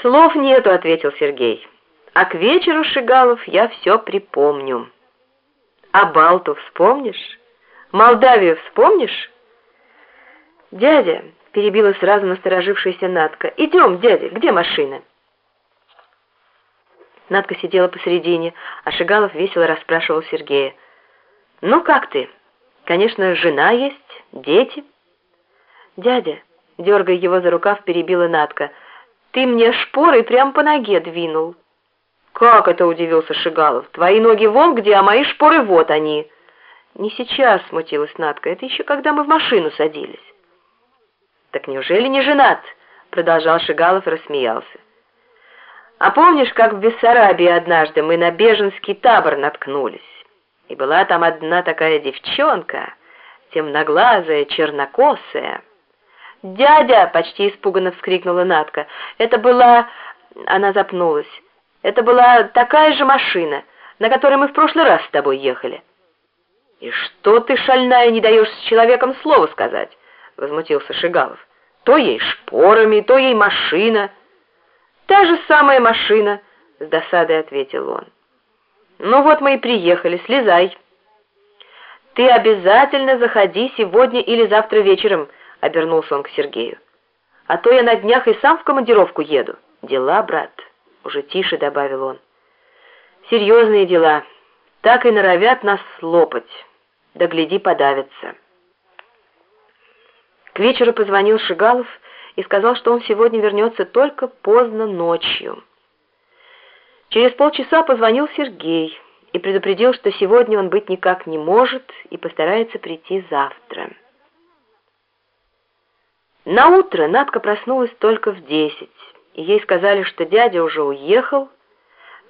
«Слов нету», — ответил Сергей. «А к вечеру, Шигалов, я все припомню». «А Балту вспомнишь? Молдавию вспомнишь?» «Дядя», — перебила сразу насторожившаяся Натка, — «идем, дядя, где машина?» Надка сидела посередине, а Шигалов весело расспрашивал Сергея. «Ну как ты? Конечно, жена есть, дети?» «Дядя», — дергая его за рукав, перебила Надка, — «ты мне шпорой прямо по ноге двинул». «Как это?» — удивился Шигалов. «Твои ноги вон где, а мои шпоры вот они». «Не сейчас», — смутилась Надка, — «это еще когда мы в машину садились». «Так неужели не женат?» — продолжал Шигалов и рассмеялся. «А помнишь, как в Бессарабии однажды мы на беженский табор наткнулись? И была там одна такая девчонка, темноглазая, чернокосая». «Дядя!» — почти испуганно вскрикнула Надка. «Это была...» — она запнулась. «Это была такая же машина, на которой мы в прошлый раз с тобой ехали». «И что ты, шальная, не даешь с человеком слова сказать?» — возмутился Шигалов. «То ей шпорами, то ей машина». «Та же самая машина», — с досадой ответил он. «Ну вот мы и приехали, слезай». «Ты обязательно заходи сегодня или завтра вечером», — обернулся он к Сергею. «А то я на днях и сам в командировку еду. Дела, брат», — уже тише добавил он. «Серьезные дела. Так и норовят нас слопать. Да гляди, подавятся». К вечеру позвонил Шигалов и сказал, что он сегодня вернется только поздно ночью. Через полчаса позвонил Сергей и предупредил, что сегодня он быть никак не может и постарается прийти завтра. На утро Надка проснулась только в десять, и ей сказали, что дядя уже уехал,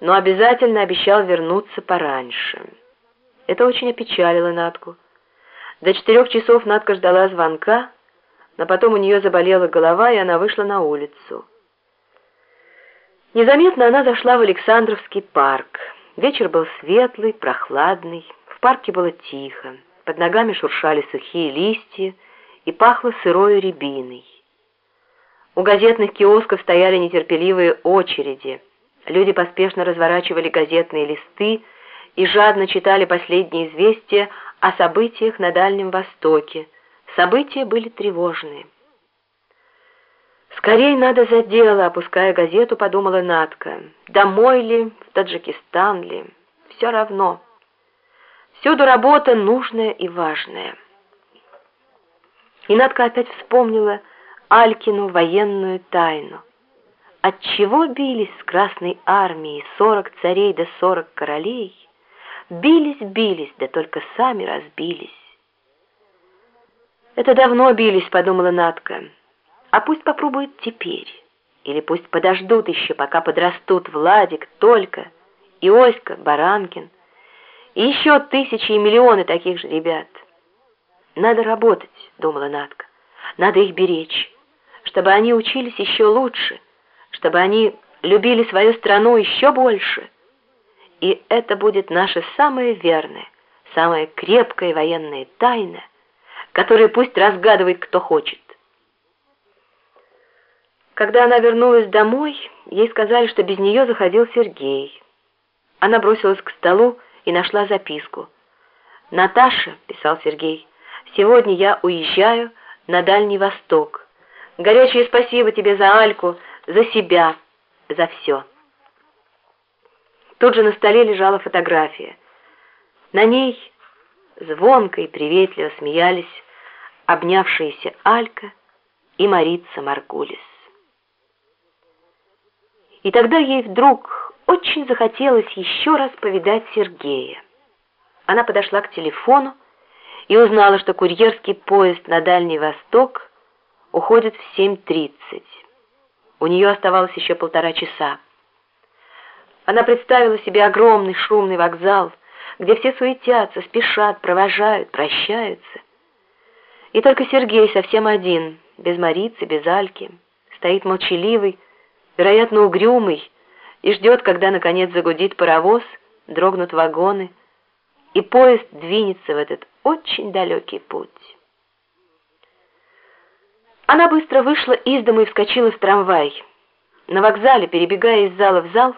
но обязательно обещал вернуться пораньше. Это очень опечалило Надку. До четырех часов Надка ждала звонка, но потом у нее заболела голова, и она вышла на улицу. Незаметно она зашла в Александровский парк. Вечер был светлый, прохладный, в парке было тихо, под ногами шуршали сухие листья, и пахло сырой рябиной. У газетных киосков стояли нетерпеливые очереди. Люди поспешно разворачивали газетные листы и жадно читали последние известия о событиях на Дальнем Востоке. События были тревожные. «Скорей надо за дело», — опуская газету, подумала Натка. «Домой ли, в Таджикистан ли? Все равно. Всюду работа нужная и важная». И Надка опять вспомнила Алькину военную тайну. Отчего бились с Красной Армией сорок царей да сорок королей? Бились, бились, да только сами разбились. «Это давно бились», — подумала Надка. «А пусть попробуют теперь. Или пусть подождут еще, пока подрастут Владик, Только, Иоська, Баранкин и еще тысячи и миллионы таких же ребят». «Надо работать», — думала Надка. «Надо их беречь, чтобы они учились еще лучше, чтобы они любили свою страну еще больше. И это будет наша самая верная, самая крепкая военная тайна, которую пусть разгадывает кто хочет». Когда она вернулась домой, ей сказали, что без нее заходил Сергей. Она бросилась к столу и нашла записку. «Наташа», — писал Сергей, — Сегодня я уезжаю на Дальний Восток. Горячее спасибо тебе за Альку, за себя, за все. Тут же на столе лежала фотография. На ней звонко и приветливо смеялись обнявшиеся Алька и Марица Маргулис. И тогда ей вдруг очень захотелось еще раз повидать Сергея. Она подошла к телефону, и узнала, что курьерский поезд на Дальний Восток уходит в 7.30. У нее оставалось еще полтора часа. Она представила себе огромный шумный вокзал, где все суетятся, спешат, провожают, прощаются. И только Сергей совсем один, без Марицы, без Альки, стоит молчаливый, вероятно, угрюмый, и ждет, когда, наконец, загудит паровоз, дрогнут вагоны, и поезд двинется в этот очень далекий путь. Она быстро вышла из дома и вскочила в трамвай. На вокзале, перебегая из зала в зал,